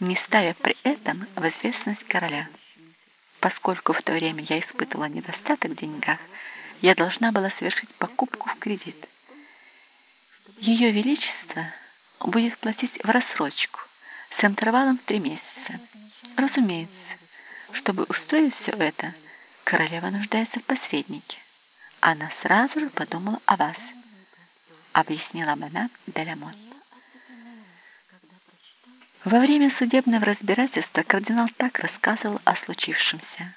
не ставя при этом в известность короля. Поскольку в то время я испытывала недостаток в деньгах, я должна была совершить покупку в кредит. Ее Величество будет платить в рассрочку с интервалом в три месяца. Разумеется, чтобы устроить все это, королева нуждается в посреднике. Она сразу же подумала о вас, объяснила мадам Делямот. Во время судебного разбирательства кардинал так рассказывал о случившемся.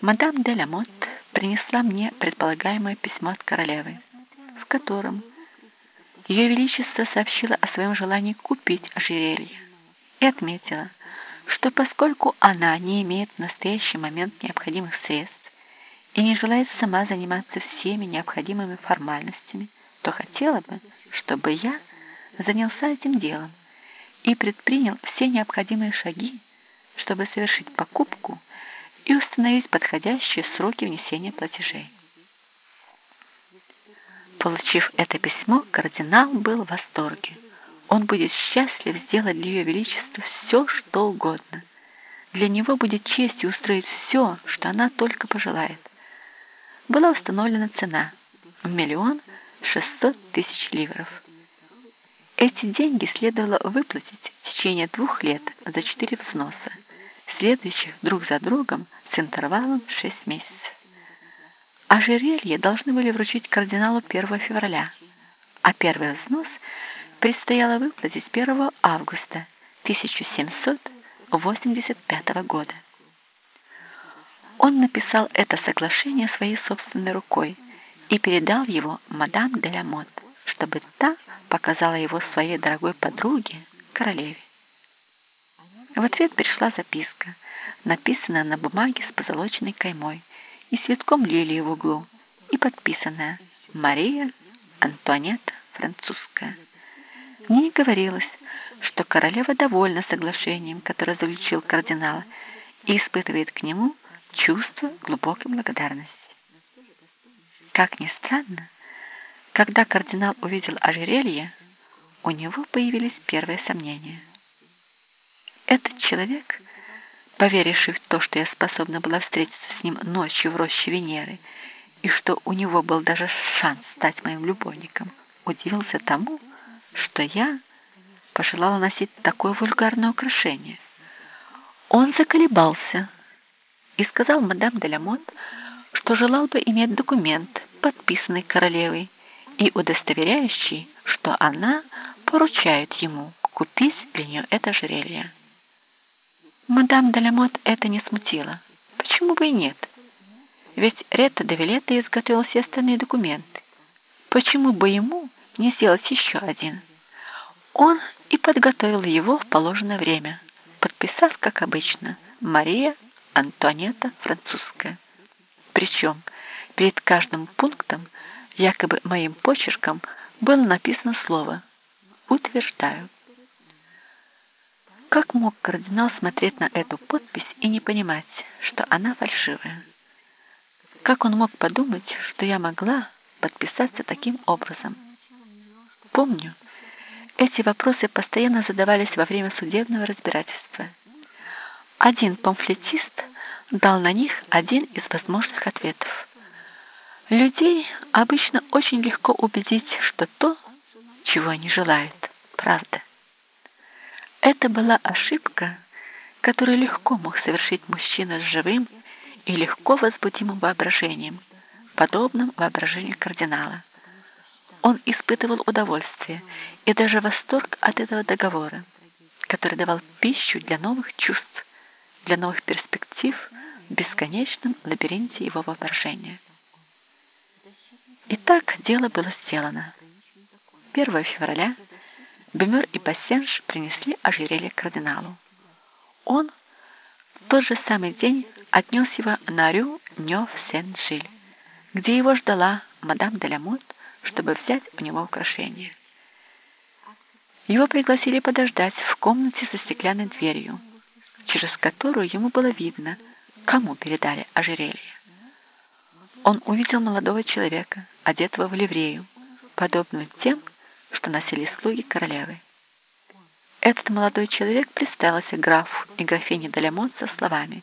Мадам де Ламот принесла мне предполагаемое письмо от королевы, в котором ее Величество сообщило о своем желании купить ожерелье и отметила, что поскольку она не имеет в настоящий момент необходимых средств и не желает сама заниматься всеми необходимыми формальностями, то хотела бы, чтобы я занялся этим делом и предпринял все необходимые шаги, чтобы совершить покупку и установить подходящие сроки внесения платежей. Получив это письмо, кардинал был в восторге. Он будет счастлив сделать для Ее Величества все, что угодно. Для него будет честью устроить все, что она только пожелает. Была установлена цена миллион шестьсот тысяч ливров. Эти деньги следовало выплатить в течение двух лет за четыре взноса, следующих друг за другом с интервалом шесть месяцев. Ожерелье должны были вручить кардиналу 1 февраля, а первый взнос предстояло выплатить 1 августа 1785 года. Он написал это соглашение своей собственной рукой и передал его мадам де ля Мот, чтобы та показала его своей дорогой подруге, королеве. В ответ пришла записка, написанная на бумаге с позолоченной каймой и цветком лилии в углу, и подписанная «Мария Антуанетта Французская». В ней говорилось, что королева довольна соглашением, которое заключил кардинал, и испытывает к нему чувство глубокой благодарности. Как ни странно, когда кардинал увидел ожерелье, у него появились первые сомнения. Этот человек, поверивший в то, что я способна была встретиться с ним ночью в роще Венеры, и что у него был даже шанс стать моим любовником, удивился тому, что я пожелала носить такое вульгарное украшение. Он заколебался и сказал мадам де Ламот, что желал бы иметь документ, подписанный королевой, и удостоверяющий, что она поручает ему купить для нее это ожерелье. Мадам Далямот это не смутило. Почему бы и нет? Ведь Ретта де Вилетта изготовила все остальные документы. Почему бы ему не сделать еще один? Он и подготовил его в положенное время, подписав, как обычно, Мария Антуанетта Французская. Причем перед каждым пунктом якобы моим почерком было написано слово «Утверждаю». Как мог кардинал смотреть на эту подпись и не понимать, что она фальшивая? Как он мог подумать, что я могла подписаться таким образом? Помню, эти вопросы постоянно задавались во время судебного разбирательства. Один памфлетист дал на них один из возможных ответов. Людей обычно очень легко убедить, что то, чего они желают, правда. Это была ошибка, которую легко мог совершить мужчина с живым и легко возбудимым воображением, подобным воображению кардинала. Он испытывал удовольствие и даже восторг от этого договора, который давал пищу для новых чувств, для новых перспектив в бесконечном лабиринте его воображения. Итак, дело было сделано. 1 февраля Бемер и Пассенж принесли ожерелье кардиналу. Он в тот же самый день отнес его на Рю Нёв-Сен-Жиль, где его ждала мадам де Ламот, чтобы взять у него украшение. Его пригласили подождать в комнате со стеклянной дверью, через которую ему было видно, кому передали ожерелье он увидел молодого человека, одетого в ливрею, подобную тем, что носили слуги королевы. Этот молодой человек представился графу и графине Делямот со словами